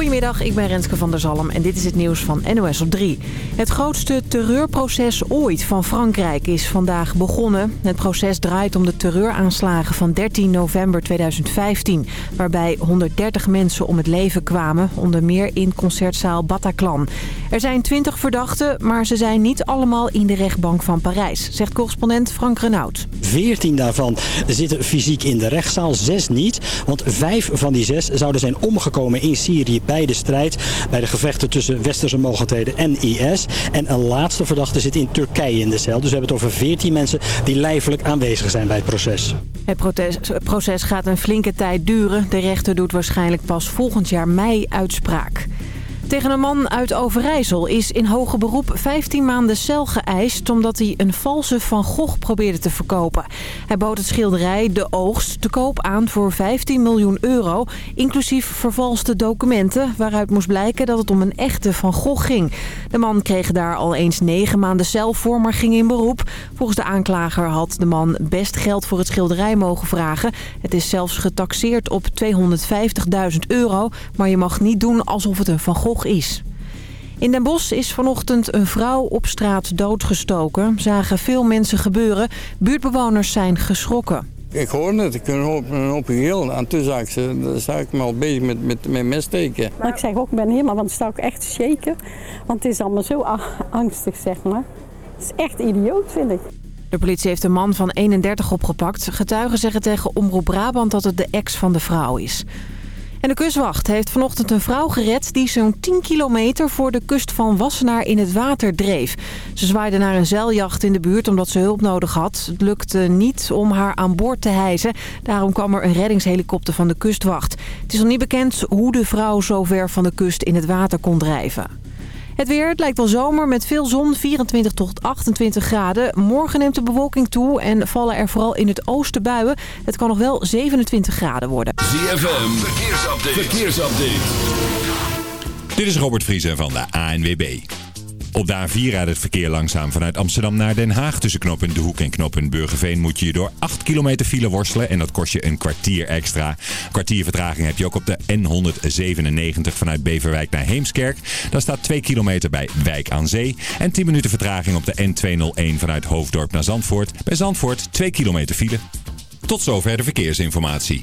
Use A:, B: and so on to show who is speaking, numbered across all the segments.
A: Goedemiddag, ik ben Renske van der Zalm en dit is het nieuws van NOS op 3. Het grootste terreurproces ooit van Frankrijk is vandaag begonnen. Het proces draait om de terreuraanslagen van 13 november 2015... waarbij 130 mensen om het leven kwamen, onder meer in concertzaal Bataclan. Er zijn 20 verdachten, maar ze zijn niet allemaal in de rechtbank van Parijs... zegt correspondent Frank Renaud.
B: 14 daarvan zitten fysiek in de rechtszaal, 6 niet. Want 5 van die 6 zouden zijn omgekomen in Syrië bij de strijd. Bij de gevechten tussen westerse mogelijkheden en IS. En een laatste verdachte zit in Turkije in de cel. Dus we hebben het over 14 mensen die lijfelijk aanwezig zijn bij het proces.
A: Het proces gaat een flinke tijd duren. De rechter doet waarschijnlijk pas volgend jaar mei uitspraak. Tegen een man uit Overijssel is in hoge beroep 15 maanden cel geëist... omdat hij een valse Van Gogh probeerde te verkopen. Hij bood het schilderij De Oogst te koop aan voor 15 miljoen euro... inclusief vervalste documenten waaruit moest blijken dat het om een echte Van Gogh ging. De man kreeg daar al eens 9 maanden cel voor, maar ging in beroep. Volgens de aanklager had de man best geld voor het schilderij mogen vragen. Het is zelfs getaxeerd op 250.000 euro, maar je mag niet doen alsof het een Van Gogh is. In Den Bosch is vanochtend een vrouw op straat doodgestoken. Zagen veel mensen gebeuren. Buurtbewoners zijn geschrokken.
C: Ik hoorde het, ik hoorde een op heel. En toen zag ik, ze, zag ik me al bezig met, met, met messteken.
D: Maar ik zeg ook, ik ben helemaal, want sta ook echt shaken. Want het is allemaal zo angstig, zeg maar. Het is echt idioot, vind ik.
A: De politie heeft een man van 31 opgepakt. Getuigen zeggen tegen Omroep Brabant dat het de ex van de vrouw is. En de kustwacht heeft vanochtend een vrouw gered die zo'n 10 kilometer voor de kust van Wassenaar in het water dreef. Ze zwaaide naar een zeiljacht in de buurt omdat ze hulp nodig had. Het lukte niet om haar aan boord te hijsen. Daarom kwam er een reddingshelikopter van de kustwacht. Het is nog niet bekend hoe de vrouw zo ver van de kust in het water kon drijven. Het weer, het lijkt wel zomer met veel zon, 24 tot 28 graden. Morgen neemt de bewolking toe en vallen er vooral in het oosten buien. Het kan nog wel 27 graden worden.
E: ZFM, verkeersupdate. verkeersupdate. Dit is Robert Vriezen van de ANWB. Op de A4 rijdt het verkeer langzaam vanuit Amsterdam naar Den Haag. Tussen knooppunt De Hoek en knooppunt Burgerveen moet je je door 8 kilometer file worstelen. En dat kost je een kwartier extra. Kwartier vertraging heb je ook op de N197 vanuit Beverwijk naar Heemskerk. Daar staat 2 kilometer bij Wijk aan Zee. En 10 minuten vertraging op de N201 vanuit Hoofddorp naar Zandvoort. Bij Zandvoort 2 kilometer file. Tot zover de verkeersinformatie.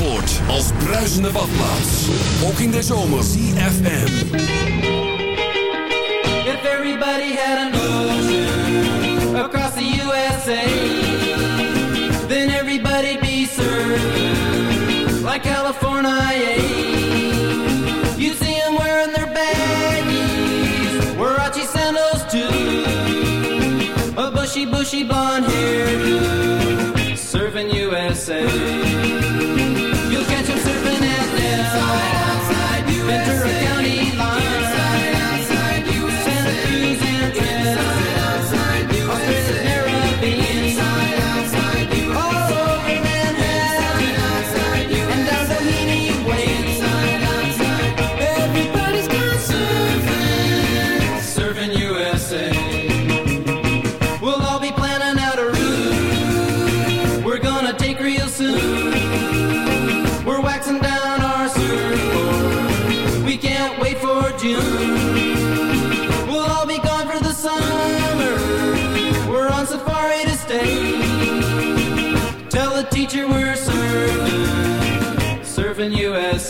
F: Zandvoort als bruisende badplaats. Ook in de zomer. CFM.
G: If everybody had an ocean across the USA, then everybody'd be served like California. You see them wearing their baggies, Warachi sandals too, a bushy, bushy blonde hair. serving USA.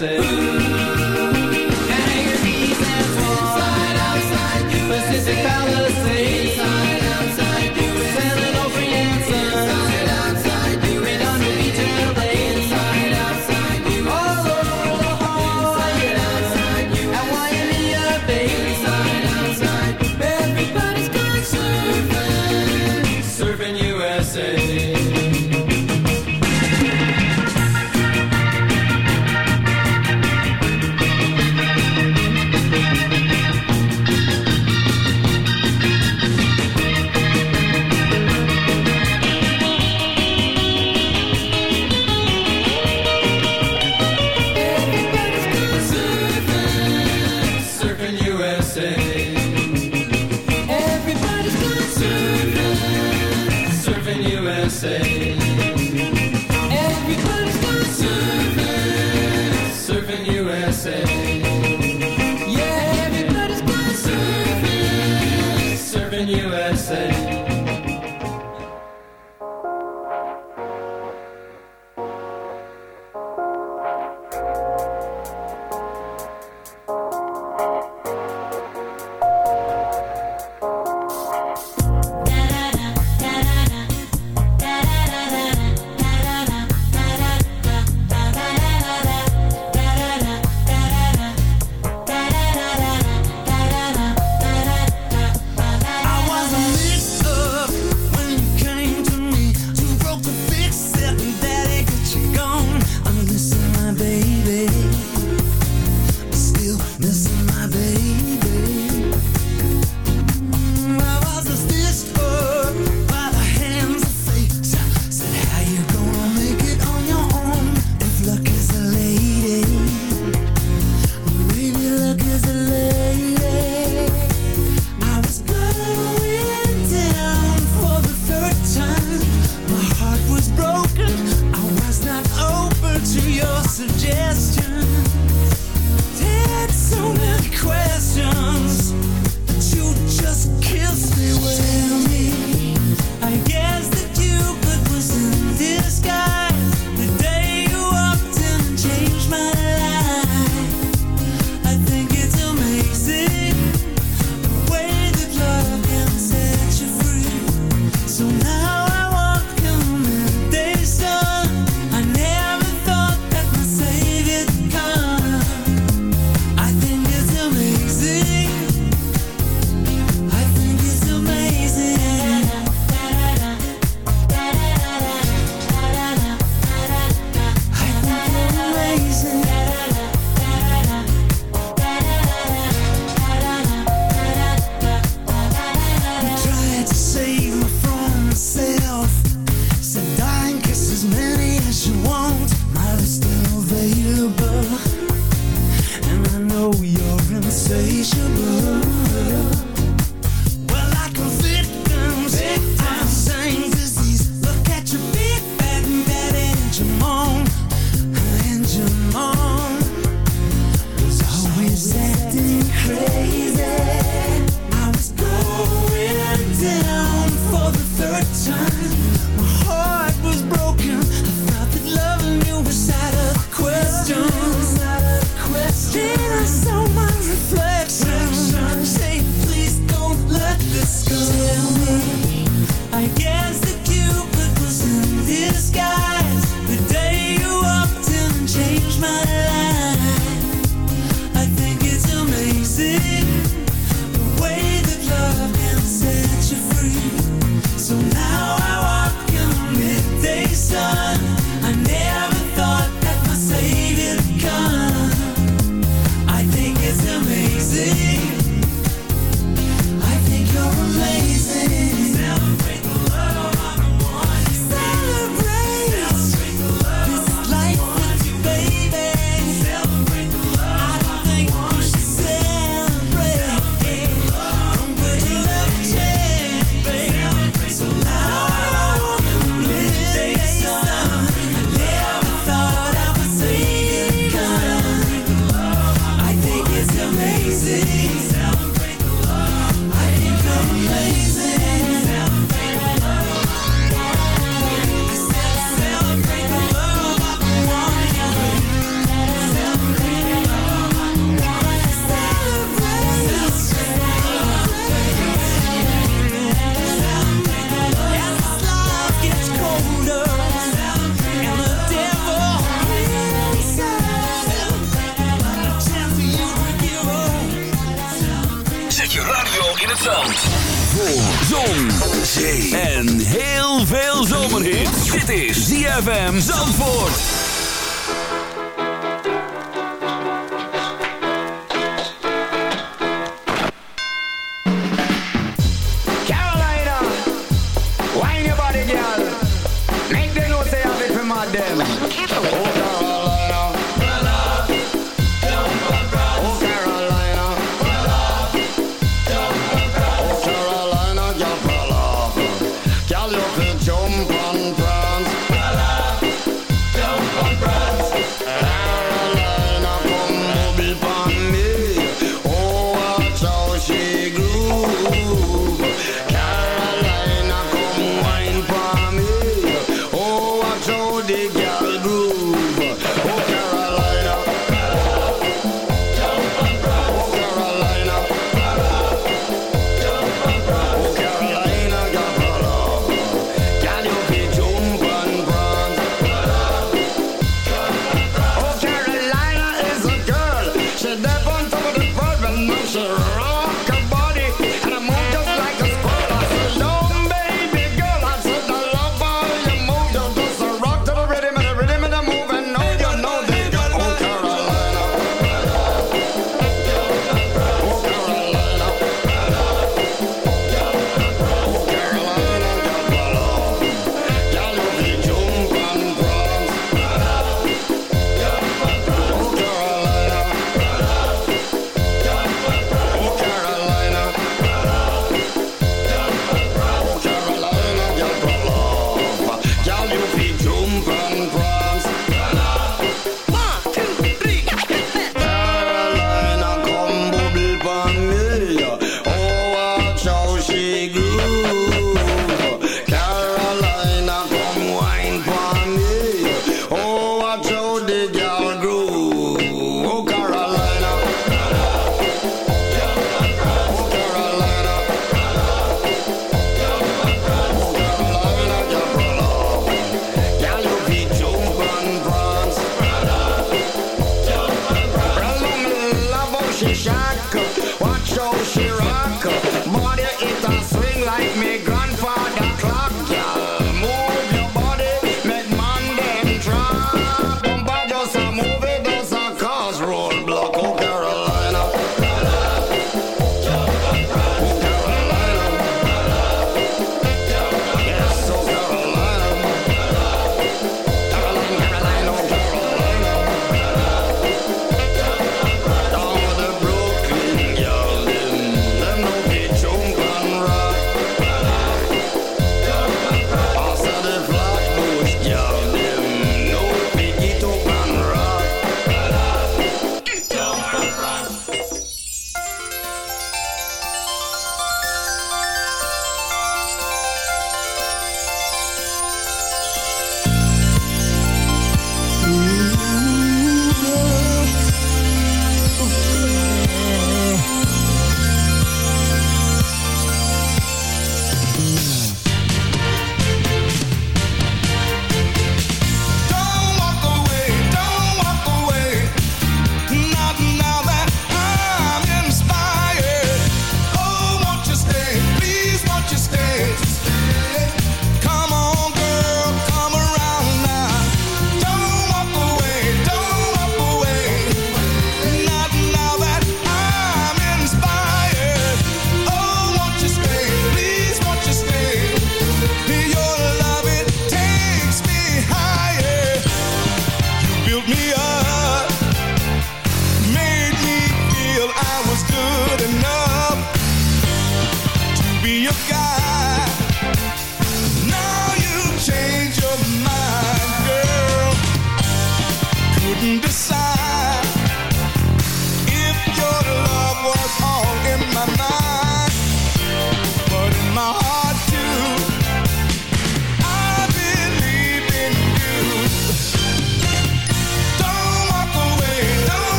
G: dancing. Pacific
H: Palace.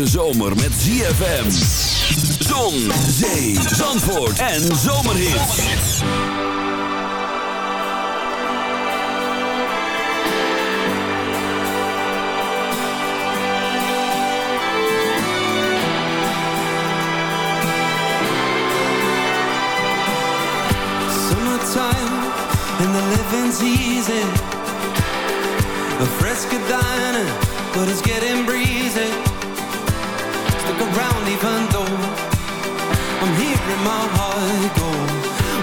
H: hete zomer met ZFM. Zon, zee, zandvoort en zomerhit.
I: Summertime and the living's easy. The fresca diner, but it's getting breezy. around even though I'm hearing my heart go.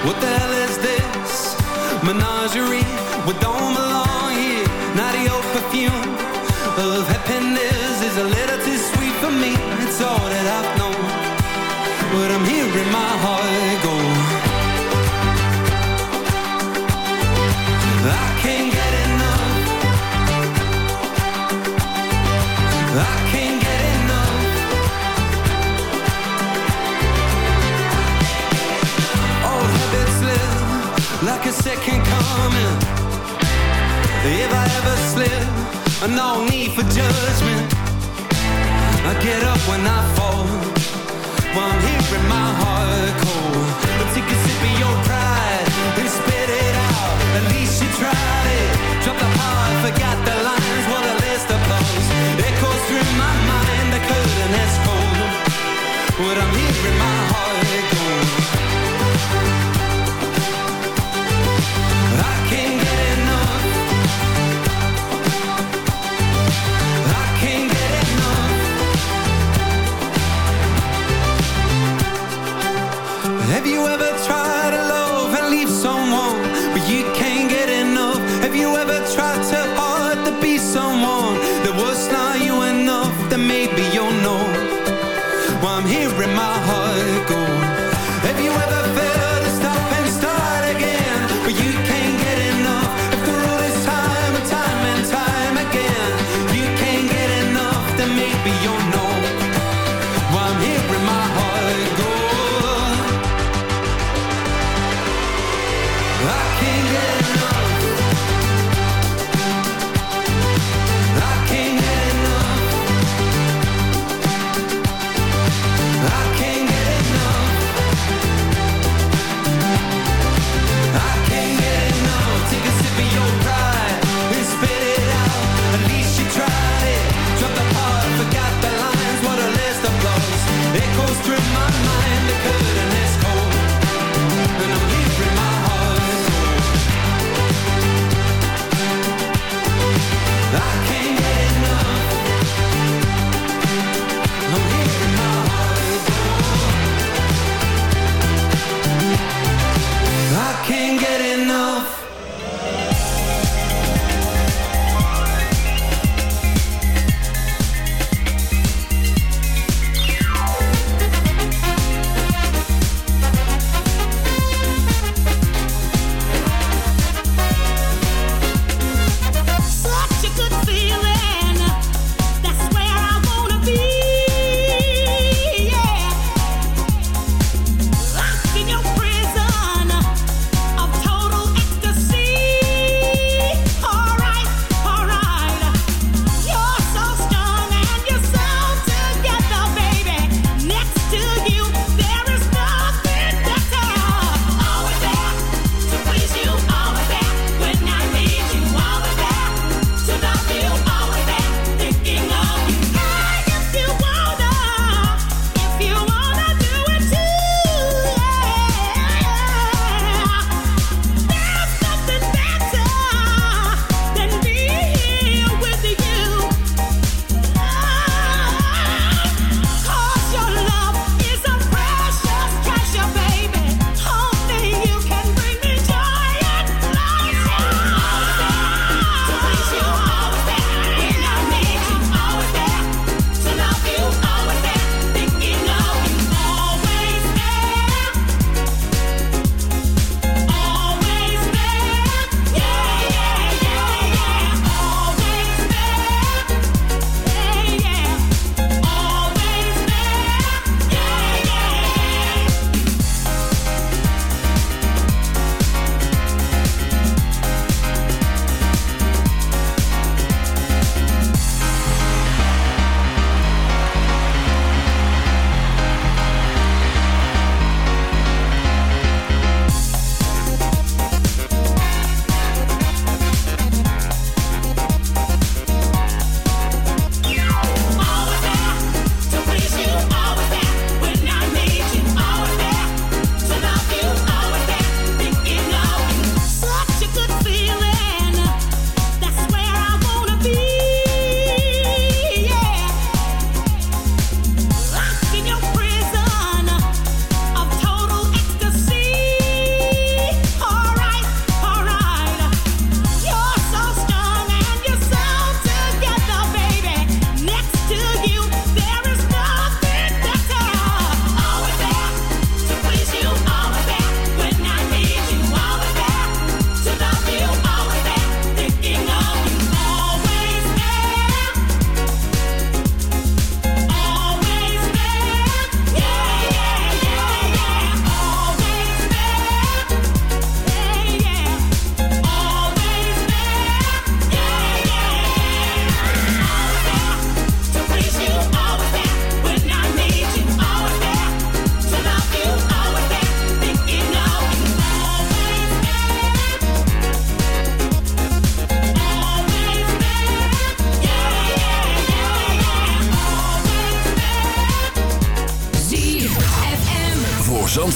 I: What the hell is this? Menagerie We don't belong here Not your perfume. Of happiness is a little too sweet for me. It's all that I've no need for judgment. I get up when I fall, while I'm here in my heart cold. But take a sip of your pride and spit it out. At least you tried it. Drop the heart, forgot the lines. What a list of bones. echoes through my mind. The curtain has cold. What I'm here in my heart. tried to love and leave someone, but you can't get enough? Have you ever tried to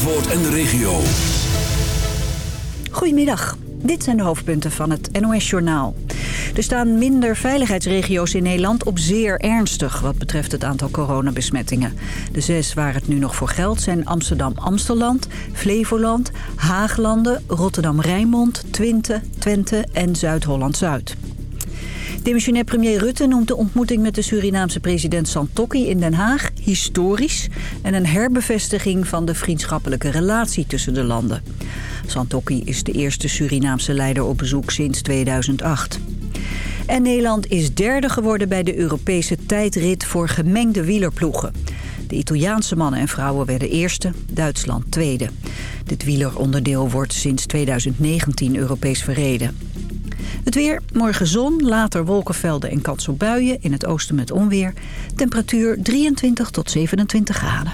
F: En de regio.
J: Goedemiddag. Dit zijn de hoofdpunten van het NOS-journaal. Er staan minder veiligheidsregio's in Nederland op zeer ernstig... wat betreft het aantal coronabesmettingen. De zes waar het nu nog voor geldt zijn Amsterdam-Amsteland... Flevoland, Haaglanden, Rotterdam-Rijnmond, Twente, Twente en Zuid-Holland-Zuid. Demissionair premier Rutte noemt de ontmoeting met de Surinaamse president Santokki in Den Haag historisch en een herbevestiging van de vriendschappelijke relatie tussen de landen. Santokki is de eerste Surinaamse leider op bezoek sinds 2008. En Nederland is derde geworden bij de Europese tijdrit voor gemengde wielerploegen. De Italiaanse mannen en vrouwen werden eerste, Duitsland tweede. Dit wieleronderdeel wordt sinds 2019 Europees verreden. Het weer, morgen zon, later wolkenvelden en kans op buien. In het oosten met onweer. Temperatuur 23 tot 27 graden.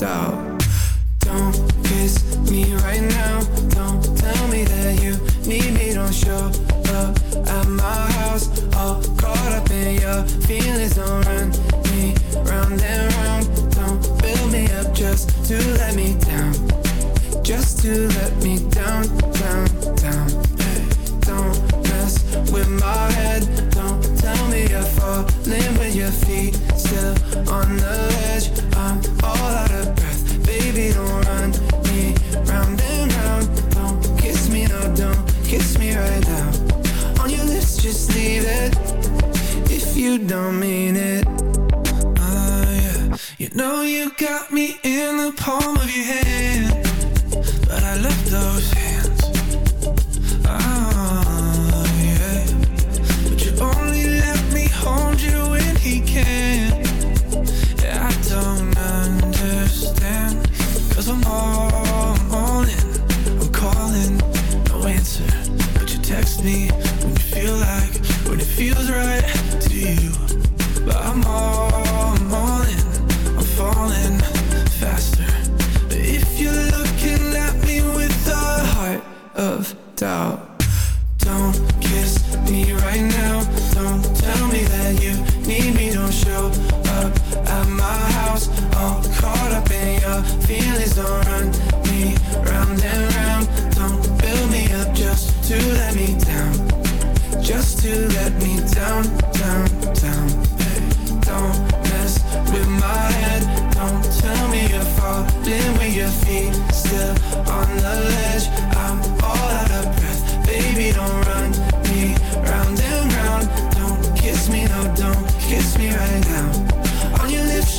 H: Doubt, don't kiss me right now. Don't tell me that you need me. Don't show up at my house. All caught up in your feelings. Don't run me round and round. Don't build me up just to let me down. Just to let me down, down, down. Don't mess with my head. Don't tell me you're falling with your don't mean it. Ah, yeah. You know you Don't kiss me right now. Don't tell me that you need me. Don't show up at my house. All caught up in your feelings. Don't run me round and round. Don't build me up just to let me down. Just to let me down, down, down. Don't mess with my head. Don't tell me you're falling with your feet still on the ledge.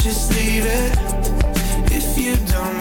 H: Just leave it. If you don't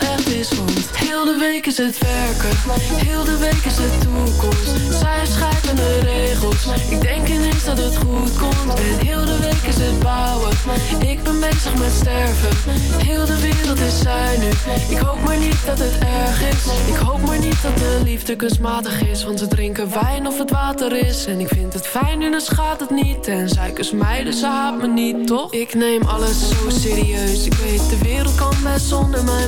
K: heel de week is het werken, heel de week is het toekomst. Zij schrijven de regels, ik denk ineens dat het goed komt. En heel de week is het bouwen, ik ben bezig met sterven. Heel de wereld is zij nu, ik hoop maar niet dat het erg is. Ik hoop maar niet dat de liefde kunstmatig is. Want ze drinken wijn of het water is. En ik vind het fijn nu dan schaadt het niet. En zij kust mij dus ze haat me niet, toch? Ik neem alles zo serieus. Ik weet de wereld kan best zonder mij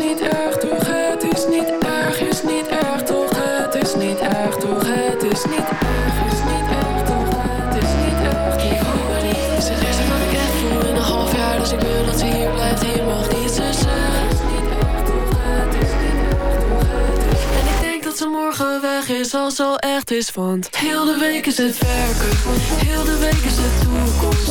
K: niet erg toch? Het is niet erg, is niet erg toch? Het is niet erg toch? Het is niet erg, is niet erg toch? Het is niet erg. Ik het niet Het is wat ik voel in een half jaar Dus ik wil dat ze hier blijft. Hier mag niets tussen. En ik denk dat ze morgen weg is als ze al echt is Want heel de week is het werken. Heel de week is de toekomst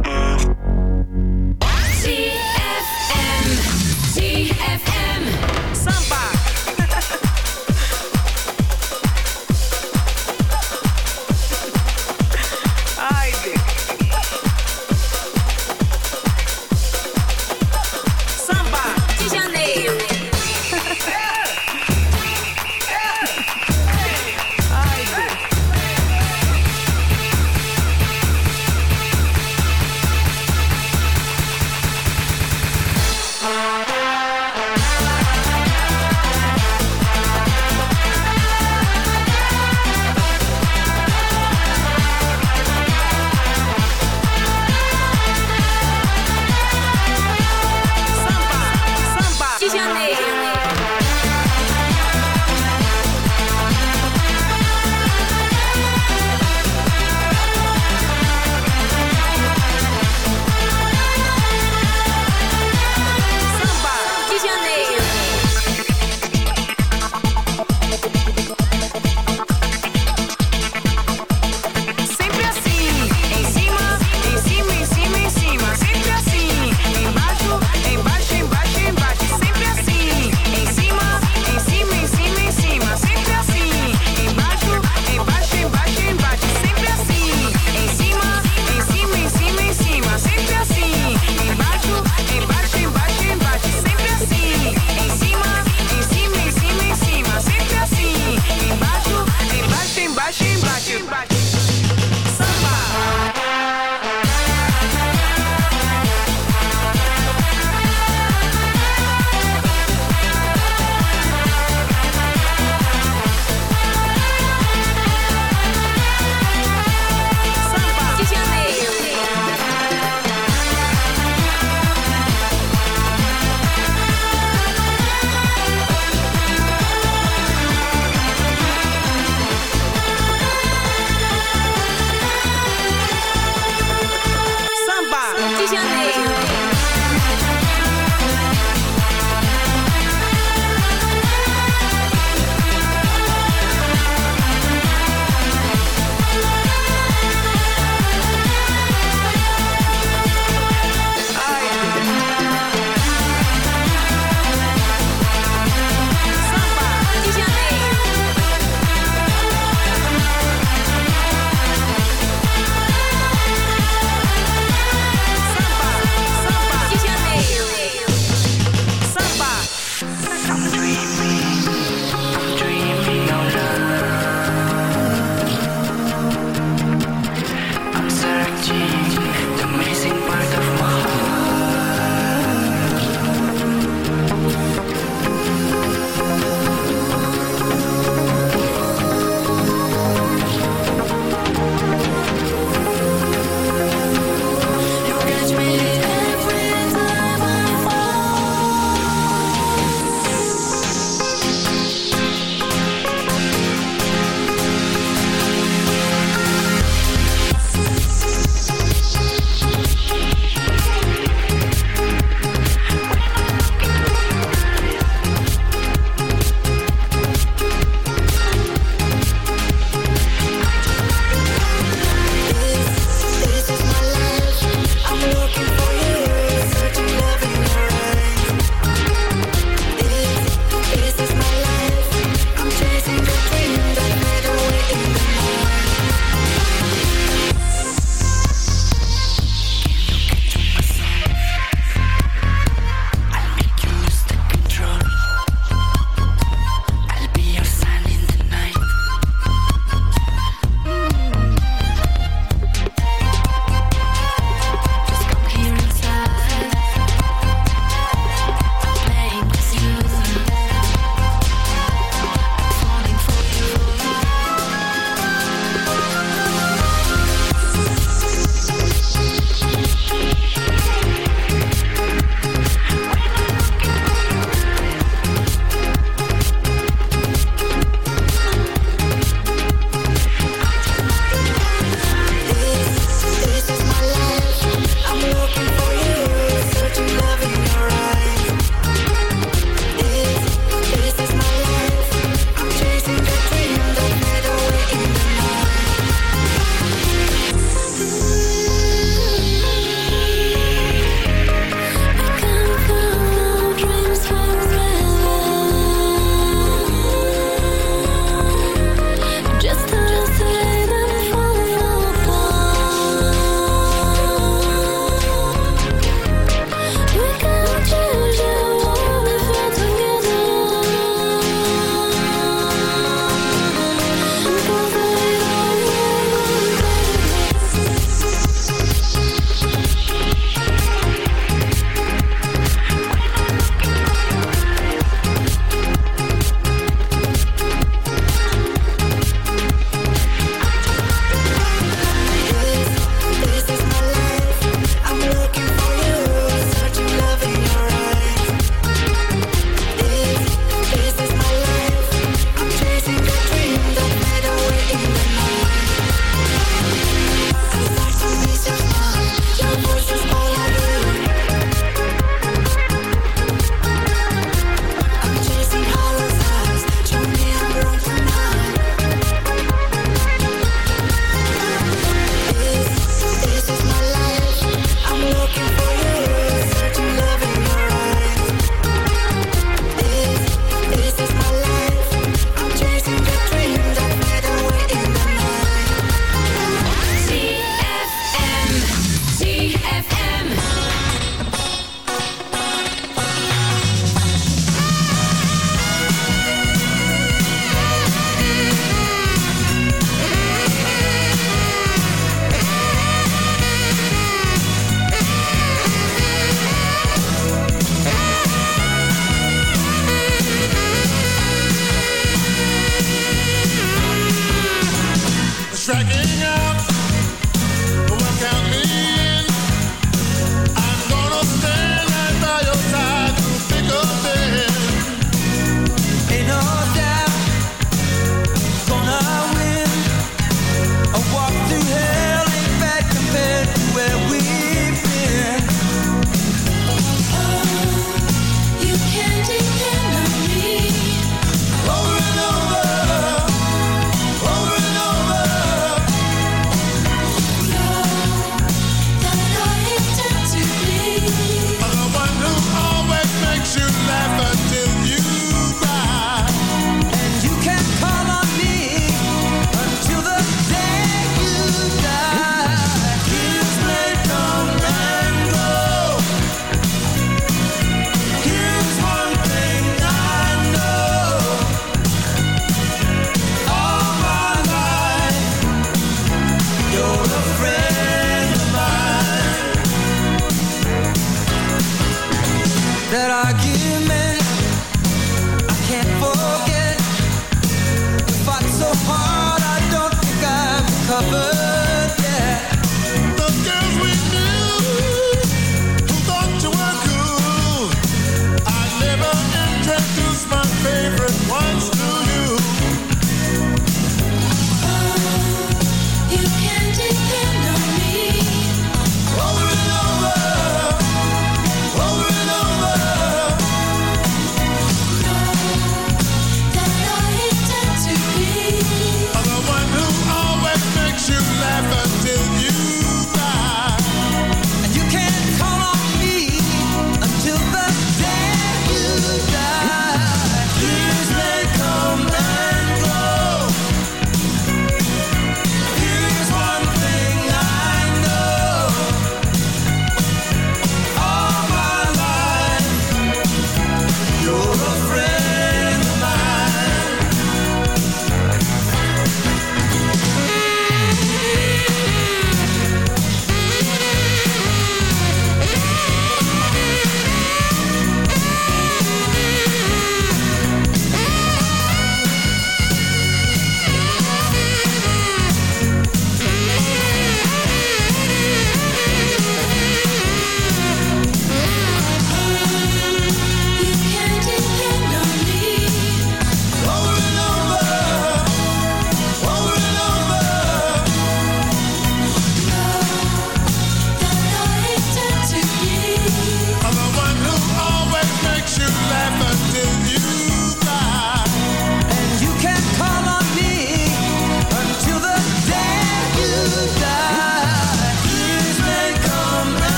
L: five.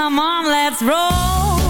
L: Come on, let's roll.